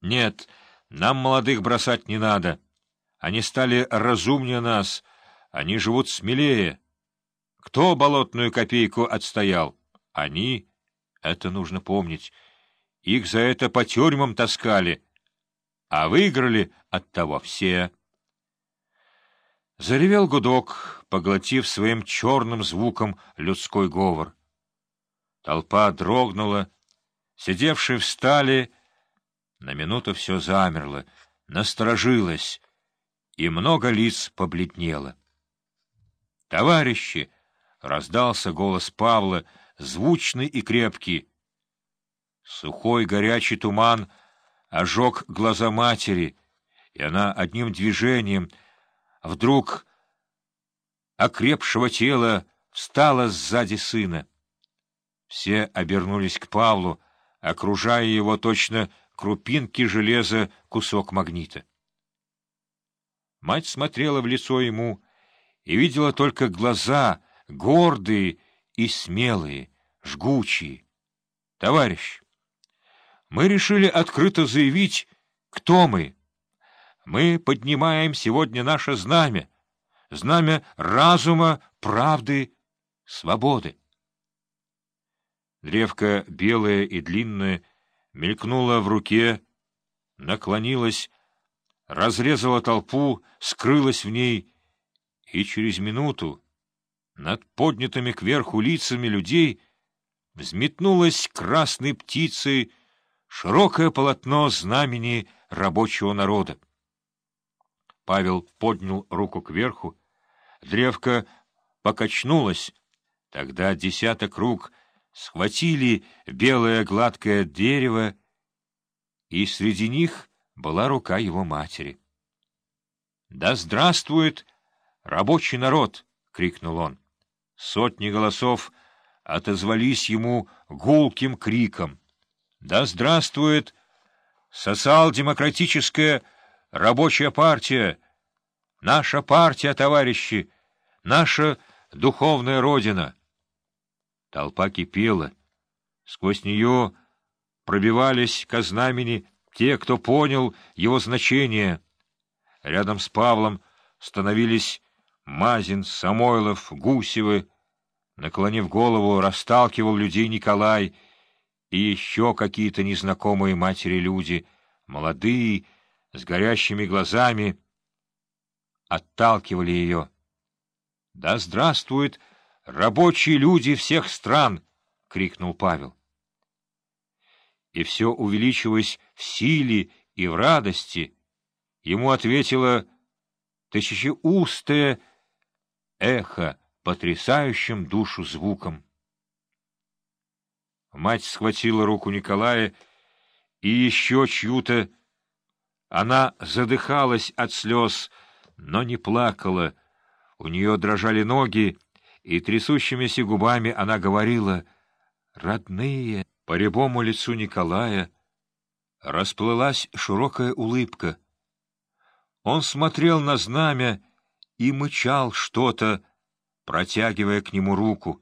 Нет, нам молодых бросать не надо. Они стали разумнее нас, они живут смелее. Кто болотную копейку отстоял? Они. Это нужно помнить. Их за это по тюрьмам таскали. А выиграли от того все. Заревел гудок, поглотив своим черным звуком людской говор. Толпа дрогнула, сидевшие встали, на минуту все замерло, насторожилось, и много лиц побледнело. «Товарищи!» — раздался голос Павла, звучный и крепкий. Сухой горячий туман ожег глаза матери, и она одним движением, вдруг окрепшего тела, встала сзади сына. Все обернулись к Павлу, окружая его точно крупинки железа кусок магнита. Мать смотрела в лицо ему и видела только глаза, гордые и смелые, жгучие. «Товарищ, мы решили открыто заявить, кто мы. Мы поднимаем сегодня наше знамя, знамя разума, правды, свободы. Древко белое и длинное мелькнуло в руке, наклонилось, разрезала толпу, скрылась в ней, и через минуту над поднятыми кверху лицами людей взметнулась красной птицей широкое полотно знамени рабочего народа. Павел поднял руку кверху, древко покачнулось, тогда десяток рук схватили белое гладкое дерево, и среди них была рука его матери. — Да здравствует рабочий народ! — крикнул он. Сотни голосов отозвались ему гулким криком. — Да здравствует социал-демократическая рабочая партия! Наша партия, товарищи! Наша духовная родина! Толпа кипела. Сквозь нее пробивались к знамени те, кто понял его значение. Рядом с Павлом становились Мазин, Самойлов, Гусевы. Наклонив голову, расталкивал людей Николай и еще какие-то незнакомые матери люди, молодые, с горящими глазами, отталкивали ее. — Да здравствует рабочие люди всех стран! — крикнул Павел и все увеличиваясь в силе и в радости, ему ответило тысячеустое эхо потрясающим душу звуком. Мать схватила руку Николая и еще чью-то. Она задыхалась от слез, но не плакала. У нее дрожали ноги, и трясущимися губами она говорила «Родные». По рябому лицу Николая расплылась широкая улыбка. Он смотрел на знамя и мычал что-то, протягивая к нему руку.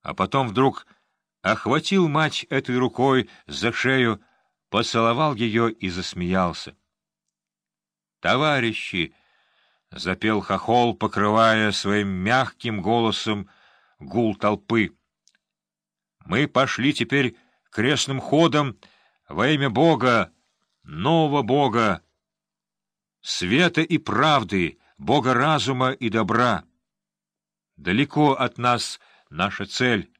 А потом вдруг охватил мать этой рукой за шею, поцеловал ее и засмеялся. «Товарищи!» — запел хохол, покрывая своим мягким голосом гул толпы. Мы пошли теперь крестным ходом во имя Бога, нового Бога, света и правды, Бога разума и добра. Далеко от нас наша цель,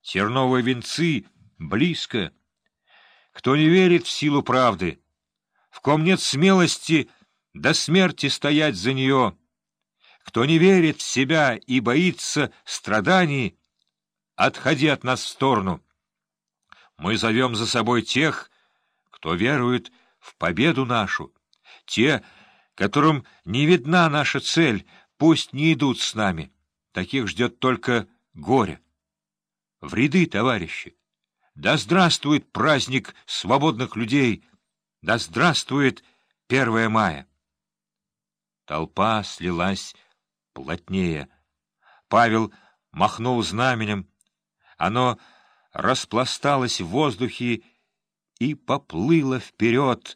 терновые венцы близко. Кто не верит в силу правды, в ком нет смелости до смерти стоять за нее, кто не верит в себя и боится страданий, Отходи от нас в сторону. Мы зовем за собой тех, кто верует в победу нашу. Те, которым не видна наша цель, пусть не идут с нами. Таких ждет только горе. В ряды, товарищи! Да здравствует праздник свободных людей! Да здравствует 1 мая! Толпа слилась плотнее. Павел махнул знаменем, оно распласталось в воздухе и поплыло вперед,